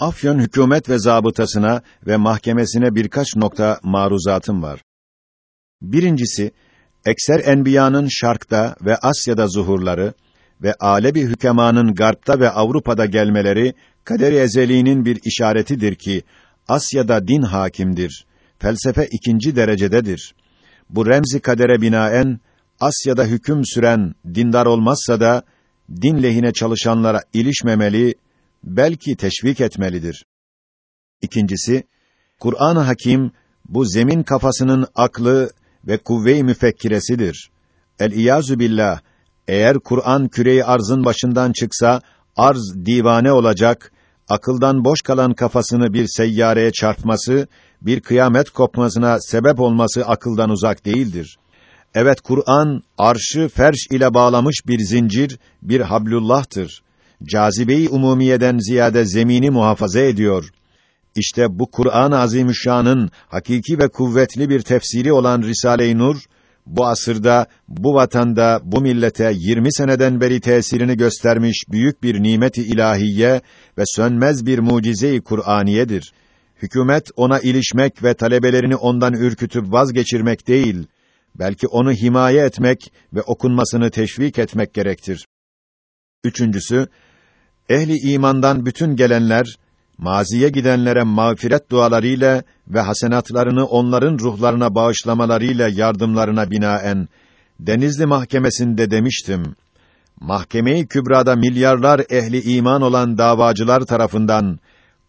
Afyon hükümet ve zabıtasına ve mahkemesine birkaç nokta maruzatım var. Birincisi, ekser enbiyanın şarkta ve Asya'da zuhurları ve alebi hükemanın garpta ve Avrupa'da gelmeleri kader-i ezeliğinin bir işaretidir ki Asya'da din hakimdir. Felsefe ikinci derecededir. Bu remzi kadere binaen Asya'da hüküm süren dindar olmazsa da din lehine çalışanlara ilişmemeli, belki teşvik etmelidir. İkincisi, Kur'an-ı Hakim bu zemin kafasının aklı ve kuvve-i müfekkiresidir. El iyazu billah eğer Kur'an küreyi arzın başından çıksa arz divane olacak, akıldan boş kalan kafasını bir seyyareye çarpması, bir kıyamet kopmasına sebep olması akıldan uzak değildir. Evet Kur'an arşı ferş ile bağlamış bir zincir, bir hablullah'tır. Cazibeyi umumiyeden ziyade zemini muhafaza ediyor. İşte bu Kur'an-ı Azimüşşan'ın hakiki ve kuvvetli bir tefsiri olan Risale-i Nur bu asırda, bu vatanda, bu millete 20 seneden beri tesirini göstermiş büyük bir nimeti ilahiye ve sönmez bir mucize-i Kur'aniyedir. Hükümet ona ilişmek ve talebelerini ondan ürkütüp vazgeçirmek değil, belki onu himaye etmek ve okunmasını teşvik etmek gerektir. Üçüncüsü, ehli imandan bütün gelenler maziye gidenlere mağfiret dualarıyla ve hasenatlarını onların ruhlarına bağışlamalarıyla yardımlarına binaen Denizli Mahkemesi'nde demiştim. Mahkeme-i Kübra'da milyarlar ehli iman olan davacılar tarafından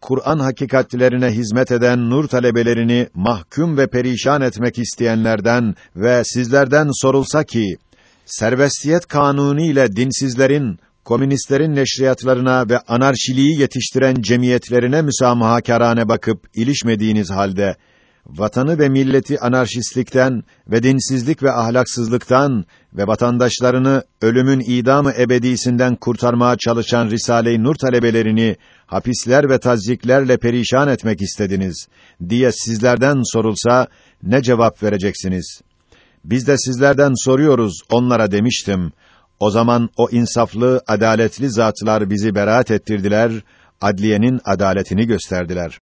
Kur'an hakikatlerine hizmet eden nur talebelerini mahkum ve perişan etmek isteyenlerden ve sizlerden sorulsa ki serbestiyet kanunu ile dinsizlerin komünistlerin neşriyatlarına ve anarşiliği yetiştiren cemiyetlerine müsamahakarane bakıp ilişmediğiniz halde vatanı ve milleti anarşistlikten ve dinsizlik ve ahlaksızlıktan ve vatandaşlarını ölümün idamı ebedisinden kurtarmaya çalışan Risale-i Nur talebelerini hapisler ve tazyiklerle perişan etmek istediniz diye sizlerden sorulsa ne cevap vereceksiniz? Biz de sizlerden soruyoruz onlara demiştim. O zaman o insaflı, adaletli zatlar bizi beraat ettirdiler, adliyenin adaletini gösterdiler.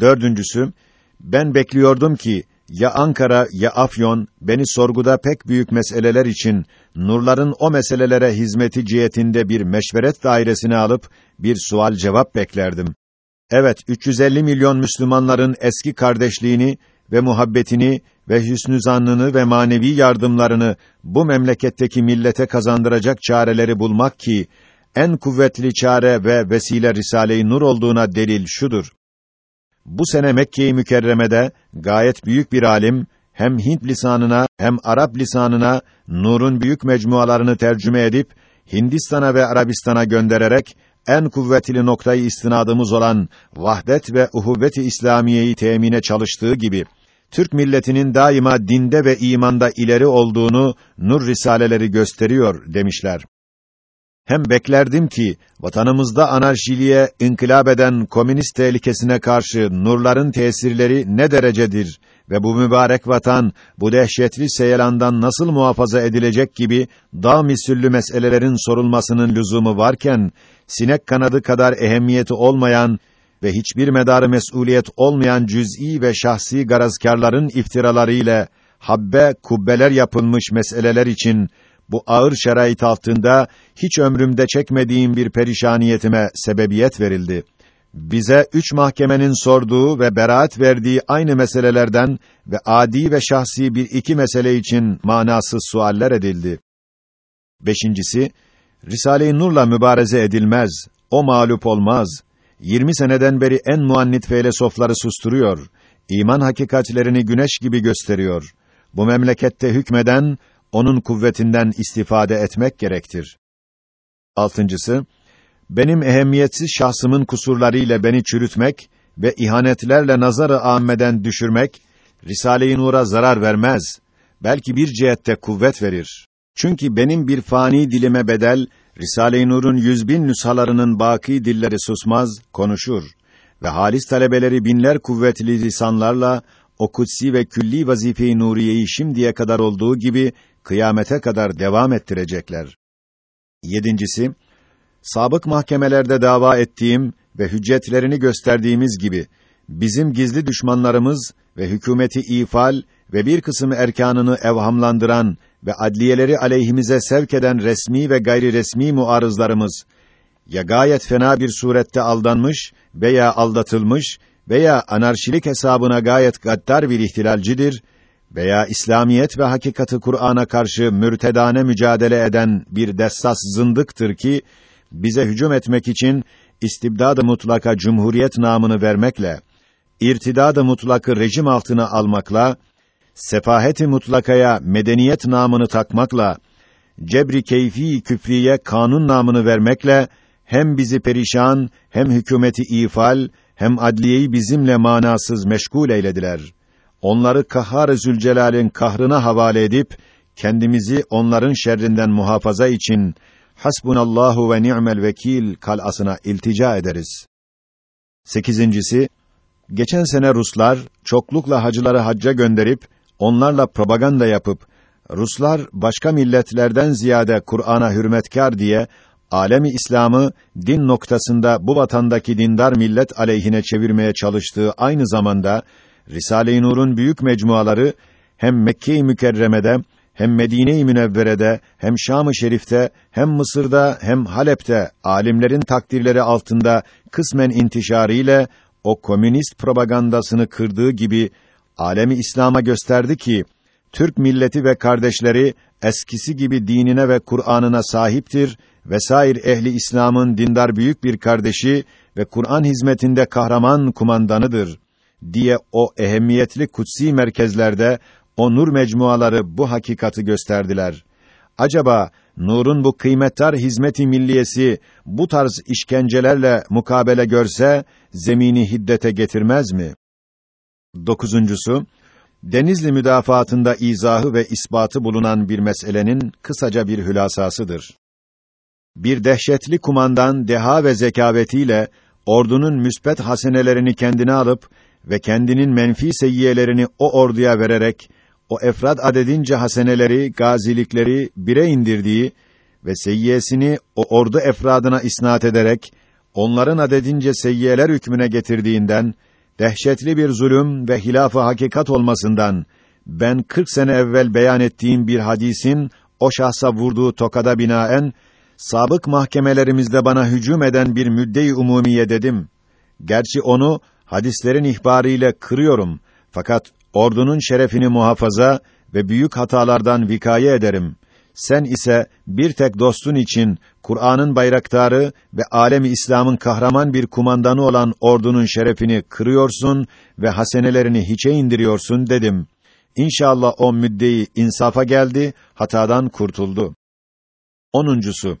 Dördüncüsü, ben bekliyordum ki, ya Ankara ya Afyon, beni sorguda pek büyük meseleler için, nurların o meselelere hizmeti cihetinde bir meşveret dairesine alıp, bir sual cevap beklerdim. Evet, 350 milyon Müslümanların eski kardeşliğini ve muhabbetini ve hüsnü zannını ve manevi yardımlarını bu memleketteki millete kazandıracak çareleri bulmak ki en kuvvetli çare ve vesile Risale-i Nur olduğuna delil şudur. Bu sene Mekke-i Mükerreme'de gayet büyük bir alim hem Hint lisanına hem Arap lisanına Nur'un büyük mecmualarını tercüme edip Hindistan'a ve Arabistan'a göndererek en kuvvetli noktayı istinadımız olan vahdet ve uhuvvet-i İslamiyeyi temine çalıştığı gibi Türk milletinin daima dinde ve imanda ileri olduğunu nur risaleleri gösteriyor demişler. Hem beklerdim ki vatanımızda anarşiliğe inkılap eden komünist tehlikesine karşı nurların tesirleri ne derecedir ve bu mübarek vatan bu dehşetli seyelandan nasıl muhafaza edilecek gibi dağ misüllü meselelerin sorulmasının lüzumu varken sinek kanadı kadar ehemmiyeti olmayan ve hiçbir medarı mesuliyet olmayan cüz'i ve şahsi garazkârların iftiraları ile habbe kubbeler yapılmış meseleler için bu ağır şerait altında hiç ömrümde çekmediğim bir perişaniyetime sebebiyet verildi. Bize üç mahkemenin sorduğu ve beraat verdiği aynı meselelerden ve adi ve şahsi bir iki mesele için manasız sualler edildi. Beşincisi, Risale-i Nur'la mübareze edilmez, o mağlup olmaz, 20 seneden beri en muannit filozofları susturuyor. İman hakikatlerini güneş gibi gösteriyor. Bu memlekette hükmeden onun kuvvetinden istifade etmek gerektir. Altıncısı, benim ehemmiyetsiz şahsımın kusurlarıyla beni çürütmek ve ihanetlerle nazarı âmmeden düşürmek, Risale-i Nur'a zarar vermez, belki bir cihette kuvvet verir. Çünkü benim bir fani dilime bedel, Risale-i Nur'un yüz bin nüshalarının baki dilleri susmaz, konuşur ve halis talebeleri binler kuvvetli lisanlarla o kutsi ve külli vazife-i nuriyeyi şimdiye kadar olduğu gibi kıyamete kadar devam ettirecekler. Yedincisi, sabık mahkemelerde dava ettiğim ve hüccetlerini gösterdiğimiz gibi bizim gizli düşmanlarımız ve hükümeti ifal ve bir kısım erkanını evhamlandıran ve adliyeleri aleyhimize sevk eden resmi ve gayri resmi muarızlarımız ya gayet fena bir surette aldanmış veya aldatılmış veya anarşilik hesabına gayet gaddar bir ihtilalcidir veya İslamiyet ve hakikati Kur'an'a karşı mürtedane mücadele eden bir dessas zındıktır ki bize hücum etmek için istibdad-ı mutlaka cumhuriyet namını vermekle, irtidad-ı mutlakı rejim altına almakla, sefahet-i mutlakaya medeniyet namını takmakla, cebri keyfi küfriye kanun namını vermekle hem bizi perişan hem hükümeti ifal hem adliyeyi bizimle manasız meşgul eylediler. Onları Kahhar-ı Zülcelal'in kahrına havale edip kendimizi onların şerrinden muhafaza için Hasbunallahu ve ni'mel vekil kalasına iltica ederiz. Sekizincisi, geçen sene Ruslar çoklukla hacıları hacca gönderip onlarla propaganda yapıp Ruslar başka milletlerden ziyade Kur'an'a hürmetkar diye alemi İslam'ı din noktasında bu vatandaki dindar millet aleyhine çevirmeye çalıştığı aynı zamanda Risale-i Nur'un büyük mecmuaları hem Mekke-i Mükerreme'de hem Medine-i Münevvere'de hem Şam-ı Şerif'te hem Mısır'da hem Halep'te alimlerin takdirleri altında kısmen intişarıyla o komünist propagandasını kırdığı gibi alemi İslam'a gösterdi ki Türk milleti ve kardeşleri eskisi gibi dinine ve Kur'an'ına sahiptir vesair ehli İslam'ın dindar büyük bir kardeşi ve Kur'an hizmetinde kahraman kumandanıdır diye o ehemmiyetli kutsi merkezlerde o nur mecmuaları bu hakikati gösterdiler. Acaba nurun bu kıymettar hizmeti milliyesi bu tarz işkencelerle mukabele görse zemini hiddete getirmez mi? Dokuzuncusu, Denizli müdafaatında izahı ve ispatı bulunan bir meselenin kısaca bir hülasasıdır. Bir dehşetli kumandan deha ve zekavetiyle ordunun müspet hasenelerini kendine alıp ve kendinin menfi seyyiyelerini o orduya vererek o efrad adedince haseneleri, gazilikleri bire indirdiği ve seyyiyesini o ordu efradına isnat ederek onların adedince seyyiyeler hükmüne getirdiğinden dehşetli bir zulüm ve hilaf-ı hakikat olmasından ben 40 sene evvel beyan ettiğim bir hadisin o şahsa vurduğu tokada binaen sabık mahkemelerimizde bana hücum eden bir müdde-i umumiye dedim. Gerçi onu hadislerin ihbarıyla kırıyorum fakat ordunun şerefini muhafaza ve büyük hatalardan vikaye ederim. Sen ise bir tek dostun için Kur'an'ın bayraktarı ve alemi İslam'ın kahraman bir kumandanı olan ordunun şerefini kırıyorsun ve hasenelerini hiçe indiriyorsun dedim. İnşallah o müddeyi insafa geldi, hatadan kurtuldu. Onuncusu,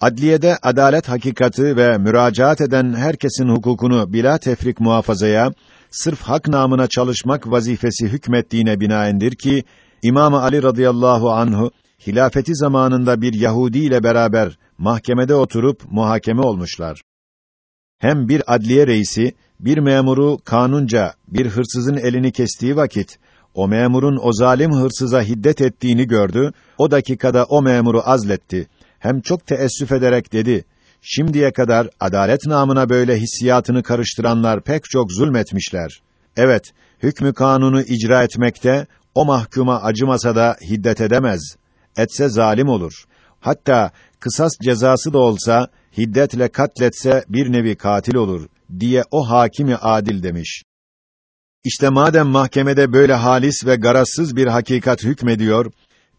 adliyede adalet hakikati ve müracaat eden herkesin hukukunu bila tefrik muhafazaya, sırf hak namına çalışmak vazifesi hükmettiğine binaendir ki, İmam Ali radıyallahu anhu, hilafeti zamanında bir Yahudi ile beraber mahkemede oturup muhakeme olmuşlar. Hem bir adliye reisi, bir memuru kanunca bir hırsızın elini kestiği vakit, o memurun o zalim hırsıza hiddet ettiğini gördü, o dakikada o memuru azletti. Hem çok teessüf ederek dedi, şimdiye kadar adalet namına böyle hissiyatını karıştıranlar pek çok zulmetmişler. Evet, hükmü kanunu icra etmekte, o mahkuma acımasa da hiddet edemez. Etse zalim olur. Hatta kısas cezası da olsa, hiddetle katletse bir nevi katil olur, diye o hakimi adil demiş. İşte madem mahkemede böyle halis ve garazsız bir hakikat hükmediyor,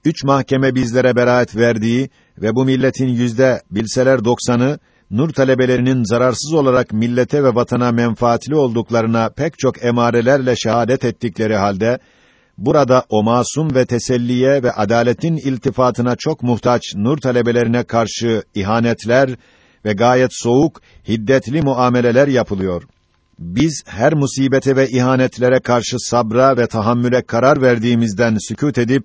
üç mahkeme bizlere beraat verdiği ve bu milletin yüzde bilseler doksanı, nur talebelerinin zararsız olarak millete ve vatana menfaatli olduklarına pek çok emarelerle şehadet ettikleri halde, burada o masum ve teselliye ve adaletin iltifatına çok muhtaç nur talebelerine karşı ihanetler ve gayet soğuk, hiddetli muameleler yapılıyor. Biz her musibete ve ihanetlere karşı sabra ve tahammüle karar verdiğimizden sükût edip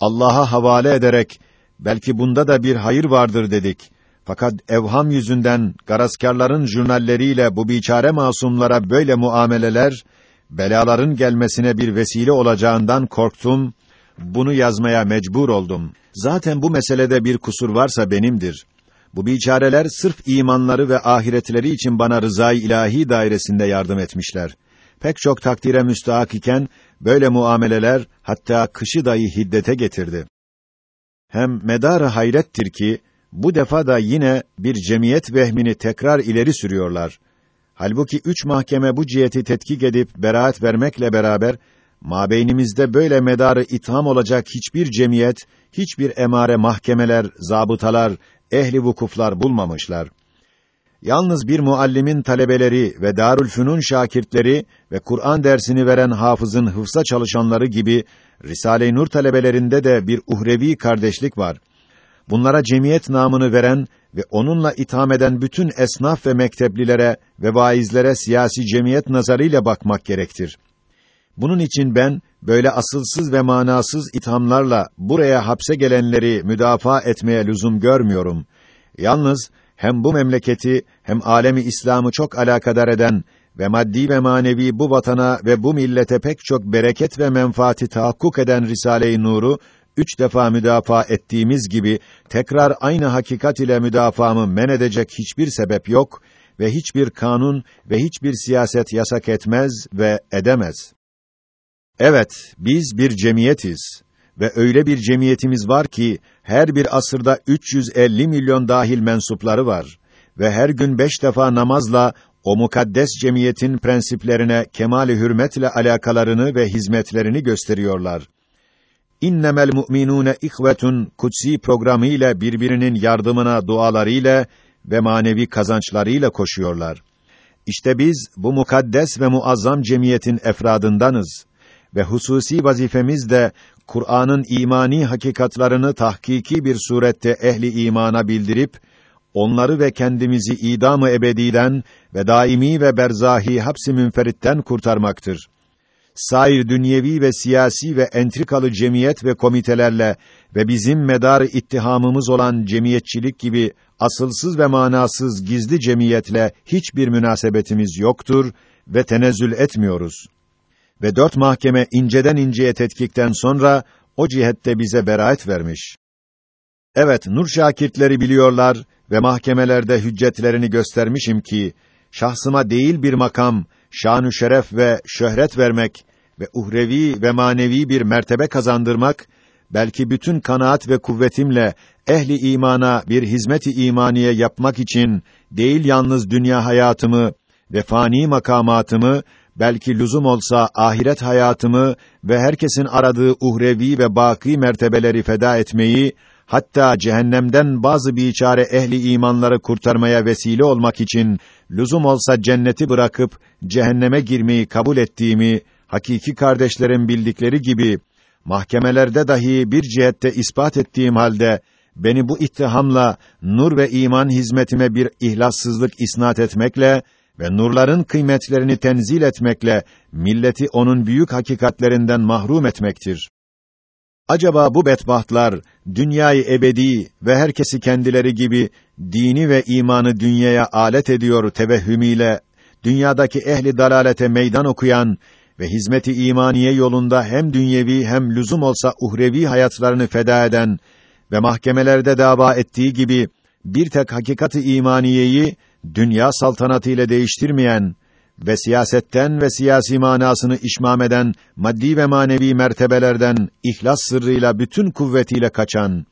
Allah'a havale ederek belki bunda da bir hayır vardır dedik. Fakat evham yüzünden garazkarların jurnalleriyle bu biçare masumlara böyle muameleler belaların gelmesine bir vesile olacağından korktum. Bunu yazmaya mecbur oldum. Zaten bu meselede bir kusur varsa benimdir. Bu biçareler sırf imanları ve ahiretleri için bana rızayı ilahi dairesinde yardım etmişler. Pek çok takdire müstahak iken böyle muameleler hatta kışı dahi hiddete getirdi. Hem medar hayrettir ki bu defa da yine bir cemiyet vehmini tekrar ileri sürüyorlar. Halbuki üç mahkeme bu ciheti tetkik edip beraat vermekle beraber mabeynimizde böyle medarı itham olacak hiçbir cemiyet, hiçbir emare mahkemeler, zabıtalar, ehli vukuflar bulmamışlar. Yalnız bir muallimin talebeleri ve Darülfünun şakirtleri ve Kur'an dersini veren hafızın hıfza çalışanları gibi Risale-i Nur talebelerinde de bir uhrevi kardeşlik var. Bunlara cemiyet namını veren ve onunla itham eden bütün esnaf ve mekteplilere ve vaizlere siyasi cemiyet nazarıyla bakmak gerektir. Bunun için ben böyle asılsız ve manasız ithamlarla buraya hapse gelenleri müdafaa etmeye lüzum görmüyorum. Yalnız hem bu memleketi hem alemi İslam'ı çok alakadar eden ve maddi ve manevi bu vatana ve bu millete pek çok bereket ve menfaati tahakkuk eden Risale-i Nur'u üç defa müdafaa ettiğimiz gibi tekrar aynı hakikat ile müdafaamı men edecek hiçbir sebep yok ve hiçbir kanun ve hiçbir siyaset yasak etmez ve edemez. Evet, biz bir cemiyetiz ve öyle bir cemiyetimiz var ki her bir asırda 350 milyon dahil mensupları var ve her gün beş defa namazla o mukaddes cemiyetin prensiplerine kemali hürmetle alakalarını ve hizmetlerini gösteriyorlar. İnnemel mu'minûne ihvetun kutsi programı ile birbirinin yardımına dualarıyla ve manevi kazançlarıyla koşuyorlar. İşte biz bu mukaddes ve muazzam cemiyetin efradındanız ve hususi vazifemiz de Kur'an'ın imani hakikatlarını tahkiki bir surette ehli imana bildirip onları ve kendimizi idamı ebediden ve daimi ve berzahi hapsi münferitten kurtarmaktır. Sair dünyevi ve siyasi ve entrikalı cemiyet ve komitelerle ve bizim medar ittihamımız olan cemiyetçilik gibi asılsız ve manasız gizli cemiyetle hiçbir münasebetimiz yoktur ve tenezzül etmiyoruz ve dört mahkeme inceden inceye tetkikten sonra o cihette bize beraat vermiş. Evet, nur şakirtleri biliyorlar ve mahkemelerde hüccetlerini göstermişim ki şahsıma değil bir makam, şanü şeref ve şöhret vermek ve uhrevi ve manevi bir mertebe kazandırmak belki bütün kanaat ve kuvvetimle ehli imana bir hizmeti imaniye yapmak için değil yalnız dünya hayatımı ve fani makamatımı belki lüzum olsa ahiret hayatımı ve herkesin aradığı uhrevi ve baki mertebeleri feda etmeyi, hatta cehennemden bazı biçare ehli imanları kurtarmaya vesile olmak için lüzum olsa cenneti bırakıp cehenneme girmeyi kabul ettiğimi hakiki kardeşlerim bildikleri gibi mahkemelerde dahi bir cihette ispat ettiğim halde beni bu ittihamla nur ve iman hizmetime bir ihlassızlık isnat etmekle ve nurların kıymetlerini tenzil etmekle milleti onun büyük hakikatlerinden mahrum etmektir. Acaba bu bedbahtlar dünyayı ebedi ve herkesi kendileri gibi dini ve imanı dünyaya alet ediyor tevehhümüyle dünyadaki ehli dalalete meydan okuyan ve hizmeti imaniye yolunda hem dünyevi hem lüzum olsa uhrevi hayatlarını feda eden ve mahkemelerde dava ettiği gibi bir tek hakikati imaniyeyi dünya saltanatı ile değiştirmeyen ve siyasetten ve siyasi manasını işmam eden maddi ve manevi mertebelerden ihlas sırrıyla bütün kuvvetiyle kaçan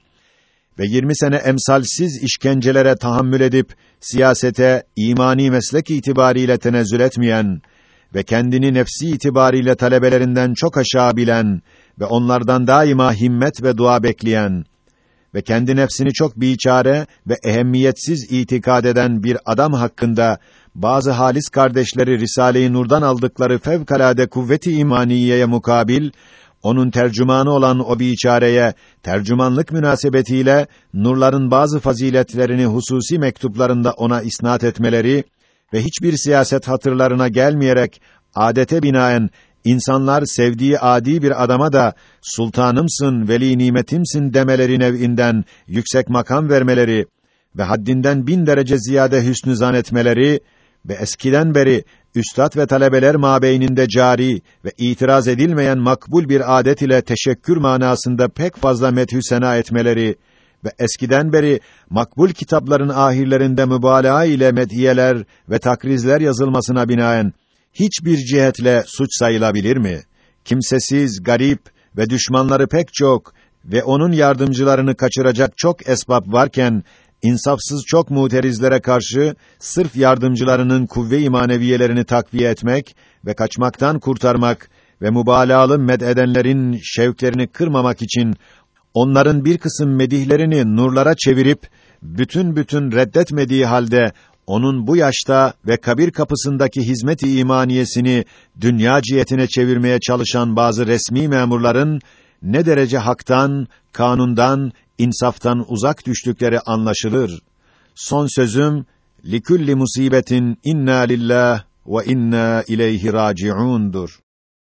ve 20 sene emsalsiz işkencelere tahammül edip siyasete imani meslek itibariyle tenezzül etmeyen ve kendini nefsi itibariyle talebelerinden çok aşağı bilen ve onlardan daima himmet ve dua bekleyen ve kendi nefsini çok biçare ve ehemmiyetsiz itikad eden bir adam hakkında bazı halis kardeşleri Risale-i Nur'dan aldıkları fevkalade kuvveti imaniyeye mukabil onun tercümanı olan o biçareye tercümanlık münasebetiyle nurların bazı faziletlerini hususi mektuplarında ona isnat etmeleri ve hiçbir siyaset hatırlarına gelmeyerek adete binaen insanlar sevdiği adi bir adama da sultanımsın, veli nimetimsin demeleri nev'inden yüksek makam vermeleri ve haddinden bin derece ziyade hüsnü zan etmeleri ve eskiden beri üstad ve talebeler mabeyninde cari ve itiraz edilmeyen makbul bir adet ile teşekkür manasında pek fazla methü sena etmeleri ve eskiden beri makbul kitapların ahirlerinde mübalağa ile medhiyeler ve takrizler yazılmasına binaen hiçbir cihetle suç sayılabilir mi? Kimsesiz, garip ve düşmanları pek çok ve onun yardımcılarını kaçıracak çok esbab varken insafsız çok muterizlere karşı sırf yardımcılarının kuvve-i imaneviyelerini takviye etmek ve kaçmaktan kurtarmak ve mübalağalı mededenlerin şevklerini kırmamak için onların bir kısım medihlerini nurlara çevirip bütün bütün reddetmediği halde onun bu yaşta ve kabir kapısındaki hizmet-i imaniyesini dünya cihetine çevirmeye çalışan bazı resmi memurların ne derece haktan, kanundan, insaftan uzak düştükleri anlaşılır. Son sözüm likulli musibetin inna lillah ve inna ileyhi raciundur.